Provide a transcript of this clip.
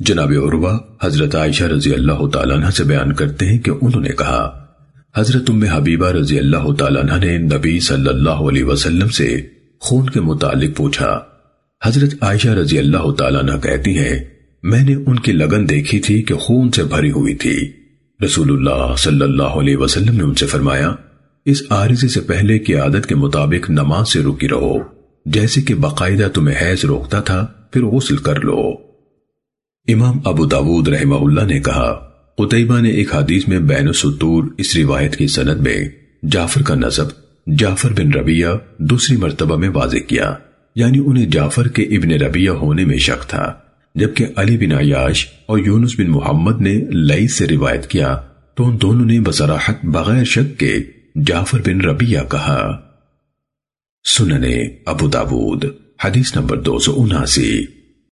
جناب عروہ حضرت عائشہ رضی اللہ تعالیٰ عنہ سے بیان کرتے ہیں کہ انہوں نے کہا، حضرت ام حبیبہ رضی اللہ تعالیٰ عنہ نے نبی صلی اللہ علیہ وسلم سے خون کے متعلق پوچھا۔ حضرت عائشہ رضی اللہ تعالیٰ عنہ کہتی ہیں، میں نے ان کی لگن دیکھی تھی کہ خون سے بھری ہوئی تھی۔ رسول اللہ صلی اللہ علیہ وسلم نے ان سے فرمایا، اس عارضی سے پہلے کی عادت کے مطابق نماز سے رکی رہو، جیسے کہ باقاعدہ تمہیں حیض روکتا تھا، پھر غسل کر لو۔ امام ابو داود رحمہ اللہ نے کہا قطعبہ نے ایک حدیث میں بین السطور اس روایت کی سند میں جعفر کا نصب، جعفر بن ربیہ دوسری مرتبہ میں واضح کیا۔ یعنی انہیں جعفر کے ابن ربیہ ہونے میں شک تھا، جبکہ علی بن عیاش اور یونس بن محمد نے لئی سے روایت کیا، تو ان دونوں نے بصراحت بغیر شک کے جعفر بن ربیہ کہا۔ سننے ابو داود، حدیث نمبر دو سو اناسی۔